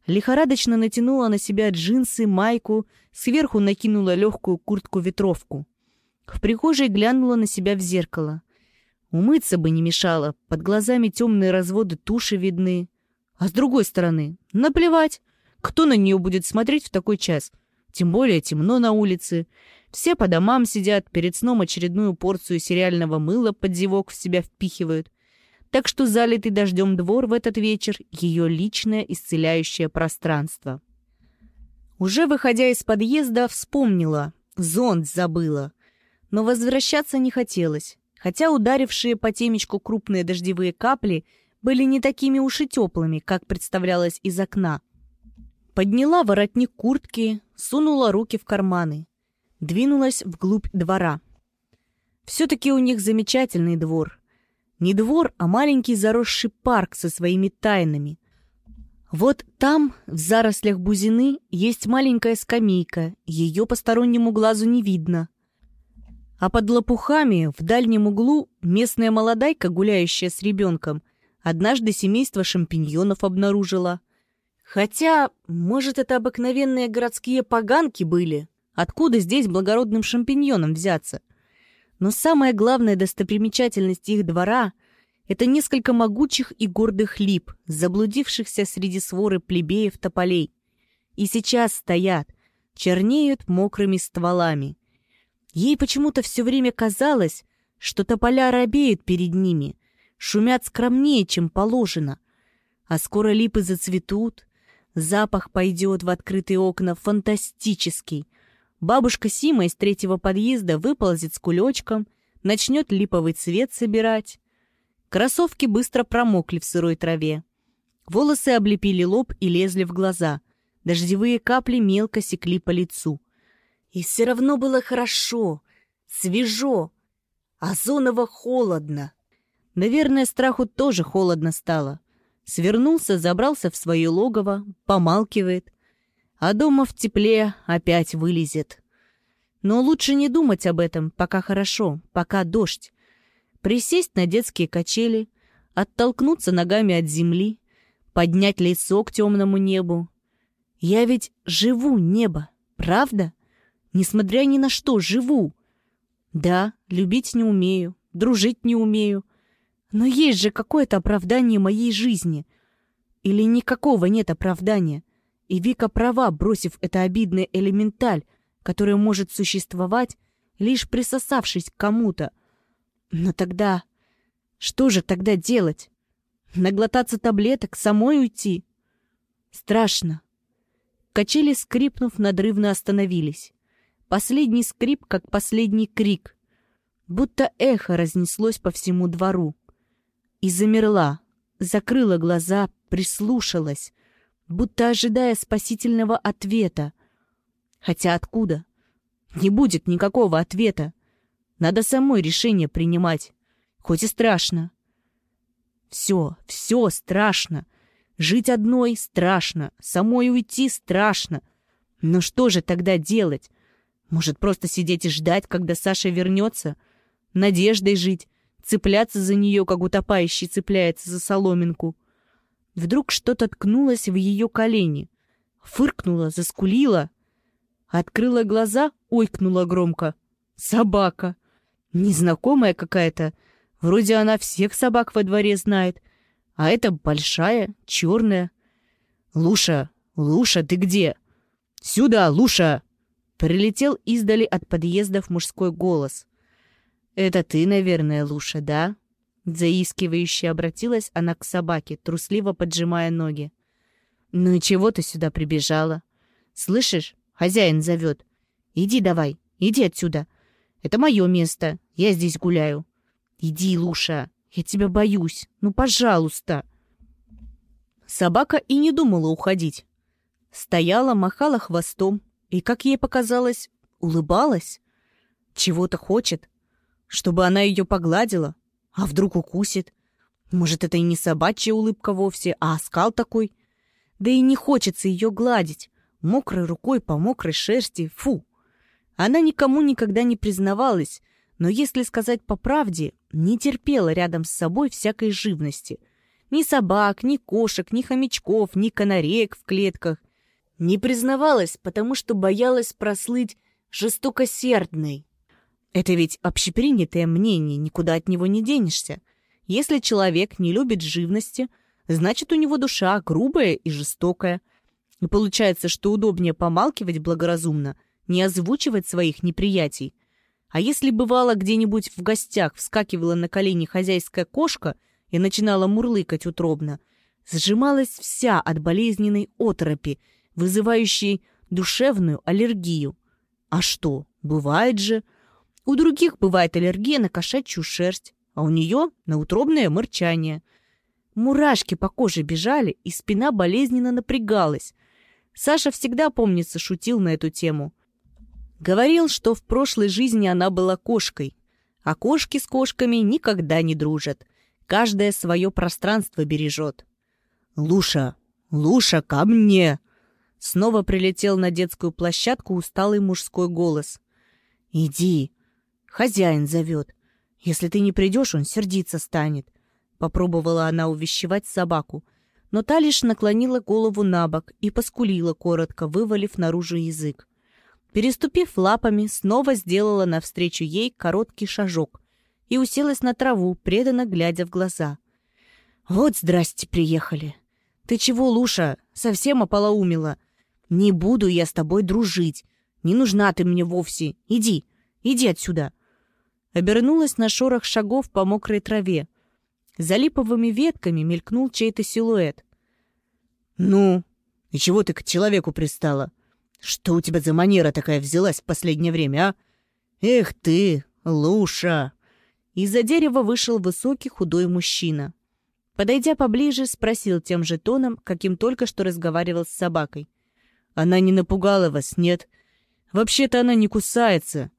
Лихорадочно натянула на себя джинсы, майку, сверху накинула легкую куртку-ветровку. В прихожей глянула на себя в зеркало. Умыться бы не мешало, под глазами темные разводы туши видны. А с другой стороны, наплевать, кто на нее будет смотреть в такой час. Тем более темно на улице. Все по домам сидят, перед сном очередную порцию сериального мыла под зевок в себя впихивают. Так что залитый дождем двор в этот вечер — ее личное исцеляющее пространство. Уже выходя из подъезда, вспомнила. Зонт забыла. Но возвращаться не хотелось. хотя ударившие по темечку крупные дождевые капли были не такими уж и теплыми, как представлялось из окна. Подняла воротник куртки, сунула руки в карманы. Двинулась вглубь двора. Все-таки у них замечательный двор. Не двор, а маленький заросший парк со своими тайнами. Вот там, в зарослях бузины, есть маленькая скамейка, ее постороннему глазу не видно. А под лопухами, в дальнем углу, местная молодайка, гуляющая с ребенком, однажды семейство шампиньонов обнаружила. Хотя, может, это обыкновенные городские поганки были? Откуда здесь благородным шампиньонам взяться? Но самая главная достопримечательность их двора — это несколько могучих и гордых лип, заблудившихся среди своры плебеев тополей. И сейчас стоят, чернеют мокрыми стволами. Ей почему-то все время казалось, что тополя робеют перед ними, шумят скромнее, чем положено. А скоро липы зацветут, Запах пойдет в открытые окна фантастический. Бабушка Сима из третьего подъезда выползет с кулечком, начнет липовый цвет собирать. Кроссовки быстро промокли в сырой траве. Волосы облепили лоб и лезли в глаза. Дождевые капли мелко секли по лицу. И все равно было хорошо, свежо, озоново холодно. Наверное, страху тоже холодно стало. Свернулся, забрался в свое логово, помалкивает. А дома в тепле опять вылезет. Но лучше не думать об этом, пока хорошо, пока дождь. Присесть на детские качели, оттолкнуться ногами от земли, поднять лицо к темному небу. Я ведь живу небо, правда? Несмотря ни на что, живу. Да, любить не умею, дружить не умею, но есть же какое-то оправдание моей жизни. Или никакого нет оправдания. И Вика права, бросив это обидное элементаль, которое может существовать, лишь присосавшись к кому-то. Но тогда... Что же тогда делать? Наглотаться таблеток, самой уйти? Страшно. Качели, скрипнув, надрывно остановились. Последний скрип, как последний крик. Будто эхо разнеслось по всему двору и замерла, закрыла глаза, прислушалась, будто ожидая спасительного ответа. Хотя откуда? Не будет никакого ответа. Надо самой решение принимать, хоть и страшно. Все, все страшно. Жить одной страшно, самой уйти страшно. Но что же тогда делать? Может, просто сидеть и ждать, когда Саша вернется? Надеждой жить, цепляться за нее, как утопающий цепляется за соломинку. Вдруг что-то ткнулось в ее колени. Фыркнула, заскулила. Открыла глаза, ойкнула громко. Собака. Незнакомая какая-то. Вроде она всех собак во дворе знает. А это большая, черная. «Луша, Луша, ты где?» «Сюда, Луша!» Прилетел издали от подъездов мужской голос. «Это ты, наверное, Луша, да?» Заискивающе обратилась она к собаке, трусливо поджимая ноги. «Ну и чего ты сюда прибежала? Слышишь, хозяин зовет. Иди давай, иди отсюда. Это мое место, я здесь гуляю. Иди, Луша, я тебя боюсь, ну, пожалуйста!» Собака и не думала уходить. Стояла, махала хвостом и, как ей показалось, улыбалась. Чего-то хочет, чтобы она ее погладила? А вдруг укусит? Может, это и не собачья улыбка вовсе, а оскал такой? Да и не хочется ее гладить. Мокрой рукой по мокрой шерсти. Фу! Она никому никогда не признавалась, но, если сказать по правде, не терпела рядом с собой всякой живности. Ни собак, ни кошек, ни хомячков, ни канареек в клетках. Не признавалась, потому что боялась прослыть жестокосердной. Это ведь общепринятое мнение, никуда от него не денешься. Если человек не любит живности, значит, у него душа грубая и жестокая. И получается, что удобнее помалкивать благоразумно, не озвучивать своих неприятий. А если бывало где-нибудь в гостях вскакивала на колени хозяйская кошка и начинала мурлыкать утробно, сжималась вся от болезненной оторопи, вызывающей душевную аллергию. А что, бывает же... У других бывает аллергия на кошачью шерсть, а у нее на утробное мырчание. Мурашки по коже бежали, и спина болезненно напрягалась. Саша всегда, помнится, шутил на эту тему. Говорил, что в прошлой жизни она была кошкой, а кошки с кошками никогда не дружат. Каждое свое пространство бережет. «Луша! Луша, ко мне!» Снова прилетел на детскую площадку усталый мужской голос. «Иди! Хозяин зовет. Если ты не придешь, он сердиться станет». Попробовала она увещевать собаку, но та лишь наклонила голову на бок и поскулила коротко, вывалив наружу язык. Переступив лапами, снова сделала навстречу ей короткий шажок и уселась на траву, преданно глядя в глаза. «Вот здрасте, приехали. Ты чего, Луша, совсем ополоумила? Не буду я с тобой дружить. Не нужна ты мне вовсе. Иди, иди отсюда». Обернулась на шорох шагов по мокрой траве. За липовыми ветками мелькнул чей-то силуэт. «Ну, и чего ты к человеку пристала? Что у тебя за манера такая взялась в последнее время, а? Эх ты, Луша!» Из-за дерева вышел высокий худой мужчина. Подойдя поближе, спросил тем же тоном, каким только что разговаривал с собакой. «Она не напугала вас, нет? Вообще-то она не кусается.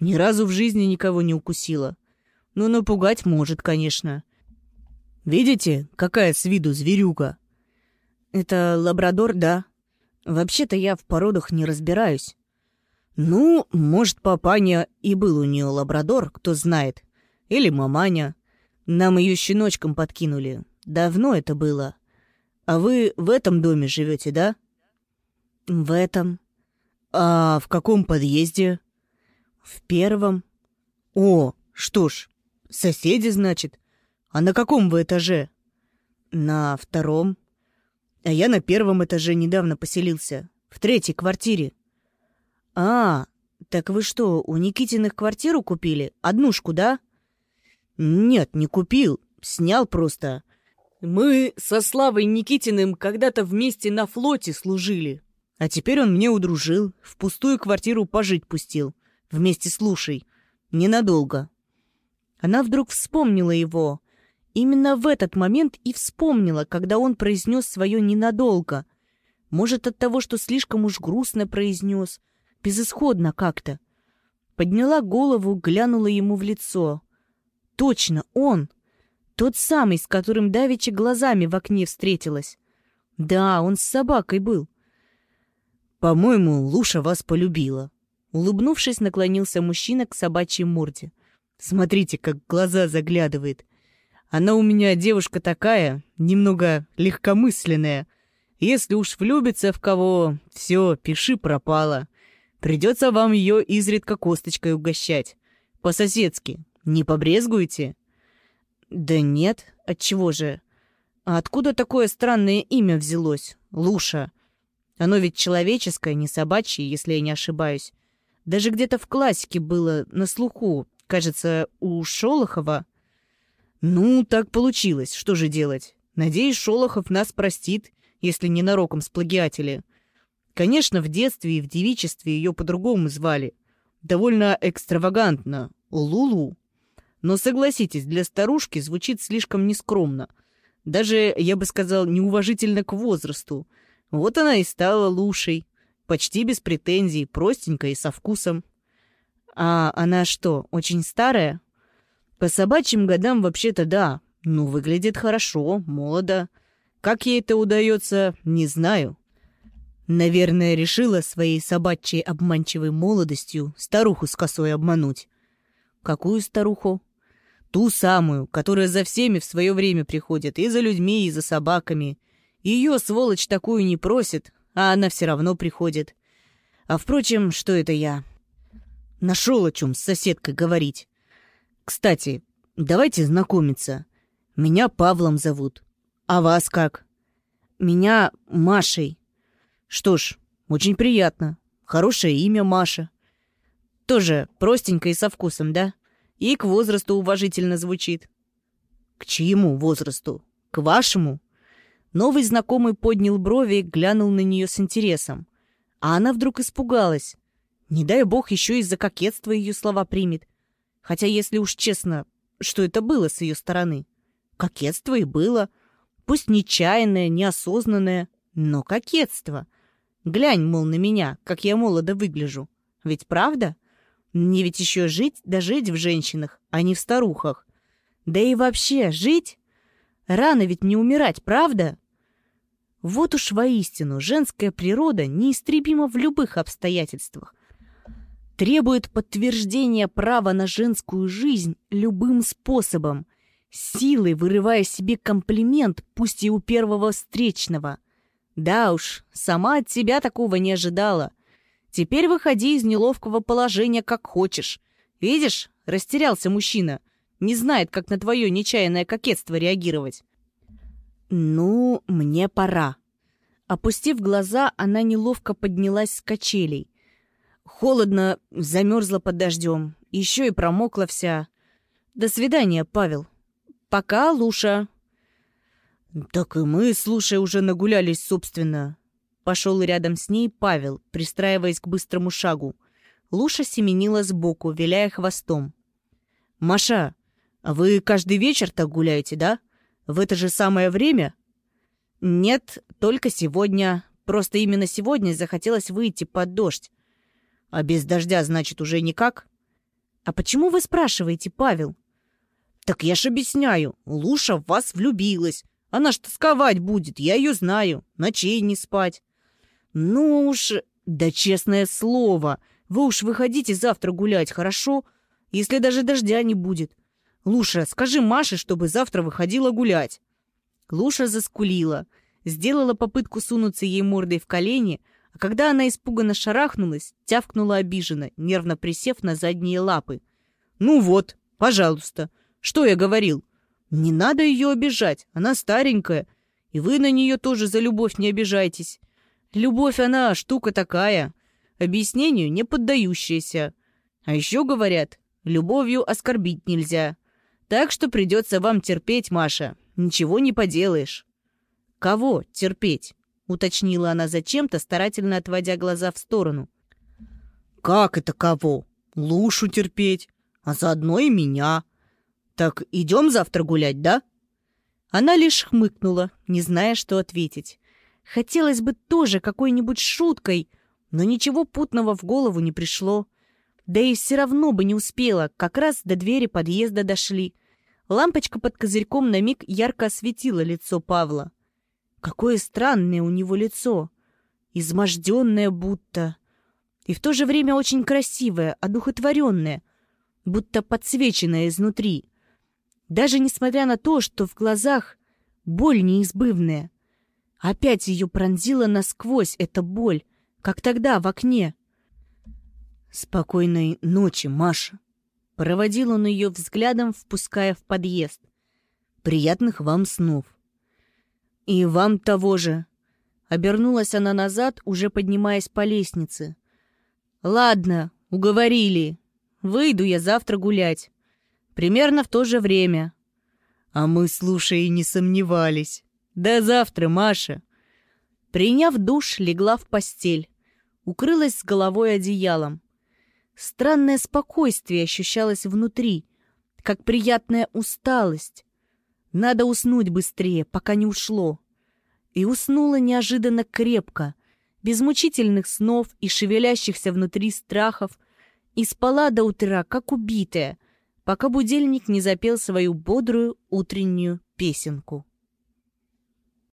Ни разу в жизни никого не укусила. Но напугать может, конечно. Видите, какая с виду зверюга?» «Это лабрадор, да?» Вообще-то я в породах не разбираюсь. Ну, может, папаня и был у нее лабрадор, кто знает. Или маманя. Нам ее щеночком подкинули. Давно это было. А вы в этом доме живете, да? В этом. А в каком подъезде? В первом. О, что ж, соседи, значит. А на каком вы этаже? На втором. А я на первом этаже недавно поселился. В третьей квартире. А, так вы что, у Никитиных квартиру купили? Однушку, да? Нет, не купил. Снял просто. Мы со Славой Никитиным когда-то вместе на флоте служили. А теперь он мне удружил, в пустую квартиру пожить пустил. Вместе с Лушей. Ненадолго. Она вдруг вспомнила его. Именно в этот момент и вспомнила, когда он произнес свое «ненадолго». Может, от того, что слишком уж грустно произнес, безысходно как-то. Подняла голову, глянула ему в лицо. Точно, он! Тот самый, с которым давеча глазами в окне встретилась. Да, он с собакой был. «По-моему, Луша вас полюбила». Улыбнувшись, наклонился мужчина к собачьей морде. «Смотрите, как глаза заглядывает. Она у меня девушка такая, немного легкомысленная. Если уж влюбится в кого, все, пиши пропало. Придется вам ее изредка косточкой угощать. По-соседски. Не побрезгуете? Да нет, отчего же? А откуда такое странное имя взялось? Луша. Оно ведь человеческое, не собачье, если я не ошибаюсь. Даже где-то в классике было на слуху. Кажется, у Шолохова «Ну, так получилось. Что же делать? Надеюсь, Шолохов нас простит, если ненароком сплагиатели. Конечно, в детстве и в девичестве ее по-другому звали. Довольно экстравагантно. Лулу. Но согласитесь, для старушки звучит слишком нескромно. Даже, я бы сказал, неуважительно к возрасту. Вот она и стала лушей. Почти без претензий, простенькая и со вкусом. А она что, очень старая? По собачьим годам вообще-то да. Ну, выглядит хорошо, молодо. Как ей это удается, не знаю. Наверное, решила своей собачьей обманчивой молодостью старуху с косой обмануть. Какую старуху? Ту самую, которая за всеми в свое время приходит, и за людьми, и за собаками. Ее, сволочь, такую не просит, а она все равно приходит. А впрочем, что это я? Нашел о чем с соседкой говорить. Кстати, давайте знакомиться. Меня Павлом зовут. А вас как? Меня Машей. Что ж, очень приятно. Хорошее имя Маша. Тоже простенько и со вкусом, да? И к возрасту уважительно звучит. К чьему возрасту? К вашему? Новый знакомый поднял брови и глянул на нее с интересом. А она вдруг испугалась. Не дай бог еще из-за кокетства ее слова примет. Хотя, если уж честно, что это было с ее стороны? Кокетство и было. Пусть нечаянное, неосознанное, но кокетство. Глянь, мол, на меня, как я молодо выгляжу. Ведь правда? Мне ведь еще жить да жить в женщинах, а не в старухах. Да и вообще, жить? Рано ведь не умирать, правда? Вот уж воистину, женская природа неистребима в любых обстоятельствах. Требует подтверждения права на женскую жизнь любым способом, силой вырывая себе комплимент, пусть и у первого встречного. Да уж, сама от себя такого не ожидала. Теперь выходи из неловкого положения как хочешь. Видишь, растерялся мужчина. Не знает, как на твое нечаянное кокетство реагировать. «Ну, мне пора». Опустив глаза, она неловко поднялась с качелей. Холодно, замерзла под дождем, еще и промокла вся. «До свидания, Павел». «Пока, Луша». «Так и мы, слушай, уже нагулялись, собственно». Пошел рядом с ней Павел, пристраиваясь к быстрому шагу. Луша семенила сбоку, виляя хвостом. «Маша, а вы каждый вечер так гуляете, да? В это же самое время?» «Нет, только сегодня. Просто именно сегодня захотелось выйти под дождь. А без дождя, значит, уже никак?» «А почему вы спрашиваете, Павел?» «Так я ж объясняю. Луша в вас влюбилась. Она ж тосковать будет, я ее знаю. Ночей не спать». «Ну уж, да честное слово, вы уж выходите завтра гулять, хорошо? Если даже дождя не будет. Луша, скажи Маше, чтобы завтра выходила гулять». Луша заскулила, сделала попытку сунуться ей мордой в колени, а когда она испуганно шарахнулась, тявкнула обиженно, нервно присев на задние лапы. «Ну вот, пожалуйста, что я говорил? Не надо ее обижать, она старенькая, и вы на нее тоже за любовь не обижайтесь. Любовь она штука такая, объяснению не поддающаяся. А еще говорят, любовью оскорбить нельзя. Так что придется вам терпеть, Маша, ничего не поделаешь». «Кого терпеть?» — уточнила она зачем-то, старательно отводя глаза в сторону. «Как это кого? Лушу терпеть, а заодно и меня», «Так идем завтра гулять, да?» Она лишь хмыкнула, не зная, что ответить. Хотелось бы тоже какой-нибудь шуткой, но ничего путного в голову не пришло. Да и все равно бы не успела, как раз до двери подъезда дошли. Лампочка под козырьком на миг ярко осветила лицо Павла. Какое странное у него лицо. Изможденное будто. И в то же время очень красивое, одухотворенное, будто подсвеченное изнутри. Даже несмотря на то, что в глазах боль неизбывная. Опять ее пронзила насквозь эта боль, как тогда в окне. «Спокойной ночи, Маша!» Проводил он ее взглядом, впуская в подъезд. «Приятных вам снов!» «И вам того же!» Обернулась она назад, уже поднимаясь по лестнице. «Ладно, уговорили. Выйду я завтра гулять. Примерно в то же время. А мы, слушай, и не сомневались. До завтра, Маша. Приняв душ, легла в постель. Укрылась с головой одеялом. Странное спокойствие ощущалось внутри, как приятная усталость. Надо уснуть быстрее, пока не ушло. И уснула неожиданно крепко, без мучительных снов и шевелящихся внутри страхов, и спала до утра, как убитая, пока будильник не запел свою бодрую утреннюю песенку.